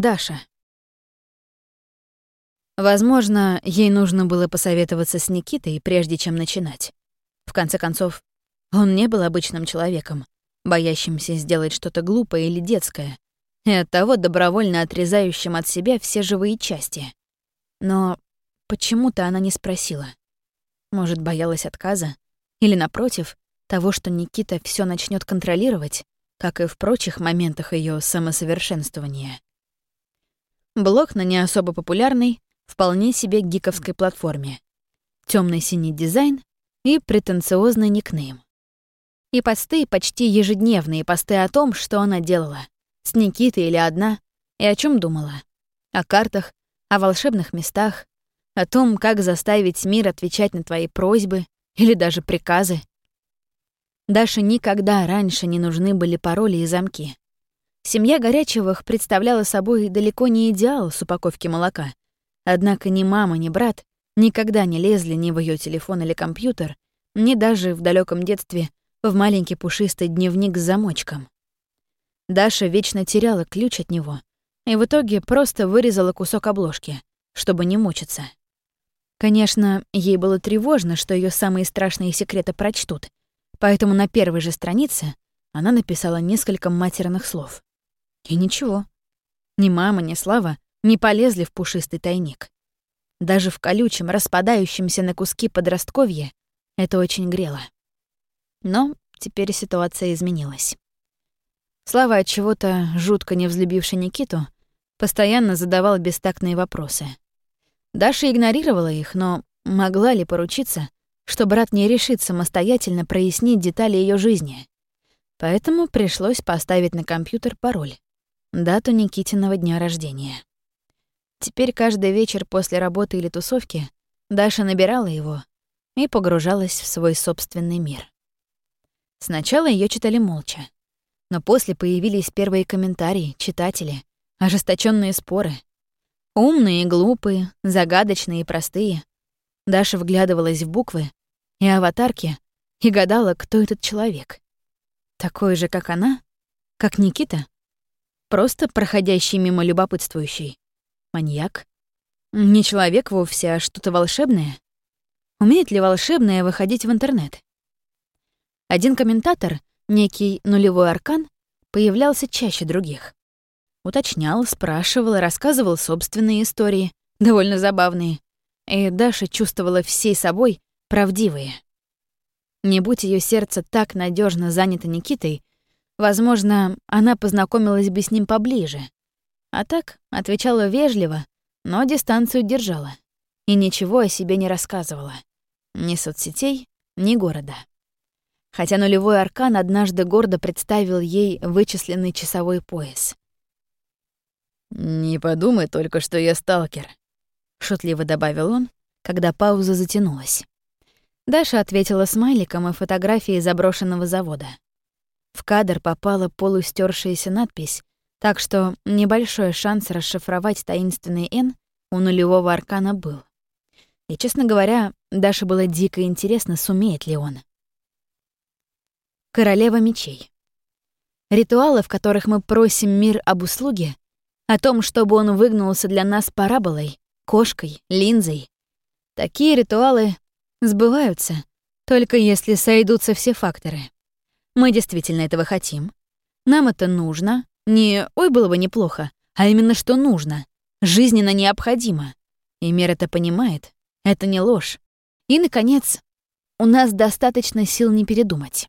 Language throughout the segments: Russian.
Даша. Возможно, ей нужно было посоветоваться с Никитой, прежде чем начинать. В конце концов, он не был обычным человеком, боящимся сделать что-то глупое или детское, и оттого добровольно отрезающим от себя все живые части. Но почему-то она не спросила. Может, боялась отказа? Или, напротив, того, что Никита все начнет контролировать, как и в прочих моментах ее самосовершенствования. Блог на не особо популярной, вполне себе гиковской платформе. темный синий дизайн и претенциозный никнейм. И посты почти ежедневные посты о том, что она делала. С Никитой или одна, и о чем думала. О картах, о волшебных местах, о том, как заставить мир отвечать на твои просьбы или даже приказы. Даше никогда раньше не нужны были пароли и замки. Семья Горячевых представляла собой далеко не идеал с упаковки молока. Однако ни мама, ни брат никогда не лезли ни в ее телефон или компьютер, ни даже в далеком детстве в маленький пушистый дневник с замочком. Даша вечно теряла ключ от него и в итоге просто вырезала кусок обложки, чтобы не мучиться. Конечно, ей было тревожно, что ее самые страшные секреты прочтут, поэтому на первой же странице она написала несколько матерных слов. И ничего. Ни мама, ни Слава не полезли в пушистый тайник. Даже в колючем, распадающемся на куски подростковье это очень грело. Но теперь ситуация изменилась. Слава от чего-то, жутко не взлюбивший Никиту, постоянно задавал бестактные вопросы. Даша игнорировала их, но могла ли поручиться, что брат не решит самостоятельно прояснить детали ее жизни? Поэтому пришлось поставить на компьютер пароль — дату Никитиного дня рождения. Теперь каждый вечер после работы или тусовки Даша набирала его и погружалась в свой собственный мир. Сначала ее читали молча, но после появились первые комментарии, читатели, ожесточенные споры. Умные и глупые, загадочные и простые. Даша вглядывалась в буквы и аватарки и гадала, кто этот человек. Такой же, как она? Как Никита? Просто проходящий мимо любопытствующий. Маньяк? Не человек вовсе, а что-то волшебное? Умеет ли волшебное выходить в интернет? Один комментатор, некий нулевой аркан, появлялся чаще других. Уточнял, спрашивал, рассказывал собственные истории, довольно забавные. И Даша чувствовала всей собой правдивые. Не будь ее сердце так надежно занято Никитой, возможно, она познакомилась бы с ним поближе, а так отвечала вежливо, но дистанцию держала. И ничего о себе не рассказывала. Ни соцсетей, ни города. Хотя нулевой аркан однажды гордо представил ей вычисленный часовой пояс. «Не подумай только, что я сталкер», — шутливо добавил он, когда пауза затянулась. Даша ответила смайликом и фотографией заброшенного завода. В кадр попала полустершаяся надпись, так что небольшой шанс расшифровать таинственный «Н» у нулевого аркана был. И, честно говоря, Даше было дико интересно, сумеет ли он. Королева мечей. Ритуалы, в которых мы просим мир об услуге, о том, чтобы он выгнулся для нас параболой, кошкой, линзой. Такие ритуалы сбываются, только если сойдутся все факторы. Мы действительно этого хотим. Нам это нужно, не «ой, было бы неплохо», а именно что нужно, жизненно необходимо. И мир это понимает, это не ложь. И, наконец, у нас достаточно сил не передумать.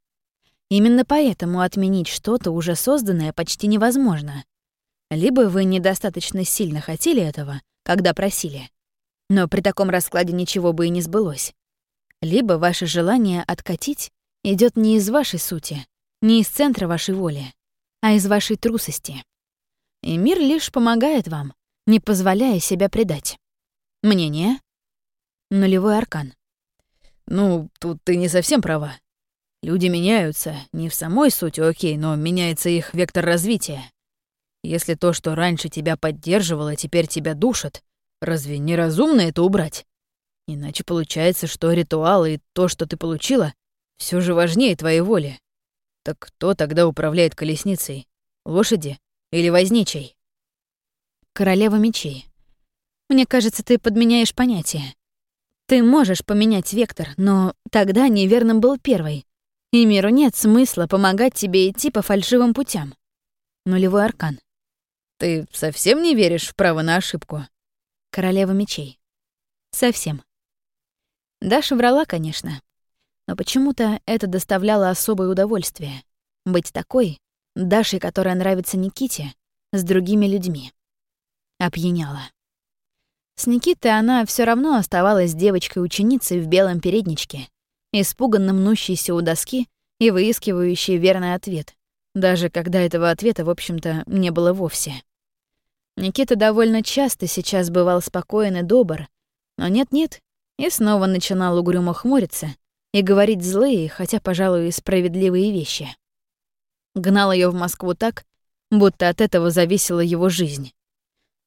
Именно поэтому отменить что-то уже созданное почти невозможно. Либо вы недостаточно сильно хотели этого, когда просили, но при таком раскладе ничего бы и не сбылось. Либо ваше желание откатить идет не из вашей сути, не из центра вашей воли, а из вашей трусости. И мир лишь помогает вам, не позволяя себя предать. Мнение? Нулевой аркан. Ну, тут ты не совсем права. Люди меняются, не в самой сути, окей, но меняется их вектор развития. Если то, что раньше тебя поддерживало, теперь тебя душит, разве неразумно это убрать? Иначе получается, что ритуалы и то, что ты получила, все же важнее твоей воли. Так кто тогда управляет колесницей? Лошади или возничий? Королева мечей. Мне кажется, ты подменяешь понятие. Ты можешь поменять вектор, но тогда неверным был первый. И миру нет смысла помогать тебе идти по фальшивым путям. Нулевой аркан. Ты совсем не веришь в право на ошибку? Королева мечей. Совсем. Даша врала, конечно. Но почему-то это доставляло особое удовольствие. Быть такой, Дашей, которая нравится Никите, с другими людьми. Опьяняла. С Никитой она все равно оставалась девочкой-ученицей в белом передничке, испуганно мнущейся у доски и выискивающей верный ответ, даже когда этого ответа, в общем-то, не было вовсе. Никита довольно часто сейчас бывал спокоен и добр, но нет-нет, и снова начинал угрюмо хмуриться и говорить злые, хотя, пожалуй, и справедливые вещи. Гнал ее в Москву так, будто от этого зависела его жизнь.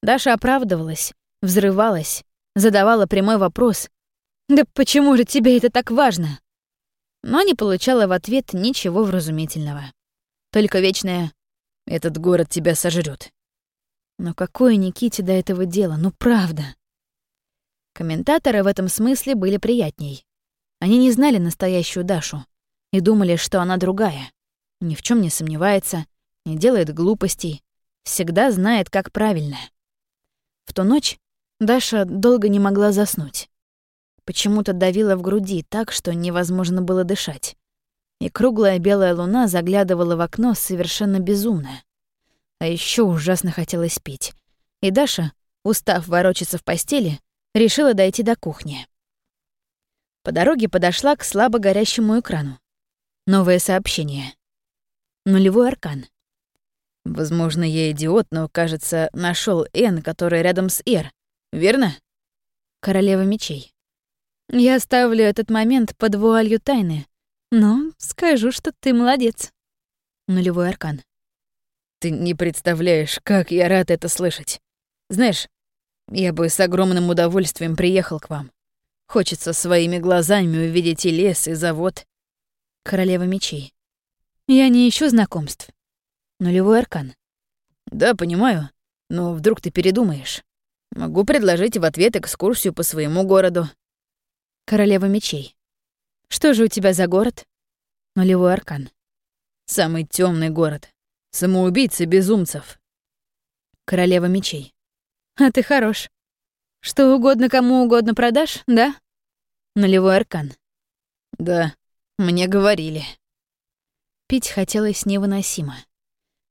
Даша оправдывалась, взрывалась, задавала прямой вопрос. «Да почему же тебе это так важно?» Но не получала в ответ ничего вразумительного. Только вечное «этот город тебя сожрет. Но какое Никите до этого дело, ну правда. Комментаторы в этом смысле были приятней. Они не знали настоящую Дашу и думали, что она другая. Ни в чем не сомневается, не делает глупостей, всегда знает, как правильно. В ту ночь Даша долго не могла заснуть. Почему-то давила в груди так, что невозможно было дышать. И круглая белая луна заглядывала в окно совершенно безумно. А еще ужасно хотелось пить. И Даша, устав ворочаться в постели, решила дойти до кухни. По дороге подошла к слабо горящему экрану. Новое сообщение. Нулевой аркан. Возможно, я идиот, но, кажется, нашел Н, который рядом с Р. Верно? Королева мечей. Я ставлю этот момент под вуалью тайны, но скажу, что ты молодец. Нулевой аркан. Ты не представляешь, как я рад это слышать. Знаешь, я бы с огромным удовольствием приехал к вам. Хочется своими глазами увидеть и лес, и завод. Королева мечей. Я не ищу знакомств. Нулевой аркан. Да, понимаю. Но вдруг ты передумаешь. Могу предложить в ответ экскурсию по своему городу. Королева мечей. Что же у тебя за город? Нулевой аркан. Самый темный город. Самоубийцы безумцев. Королева мечей. А ты хорош. Что угодно кому угодно продашь, да? Нулевой аркан. Да, мне говорили. Пить хотелось невыносимо.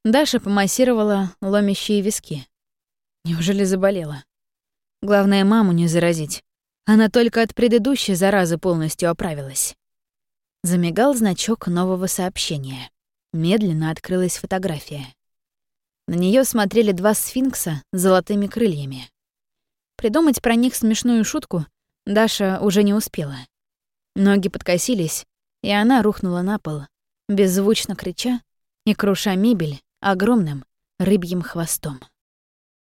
Даша помассировала ломящие виски. Неужели заболела? Главное, маму не заразить. Она только от предыдущей заразы полностью оправилась. Замигал значок нового сообщения. Медленно открылась фотография. На нее смотрели два сфинкса с золотыми крыльями. Придумать про них смешную шутку Даша уже не успела. Ноги подкосились, и она рухнула на пол, беззвучно крича и круша мебель огромным рыбьим хвостом.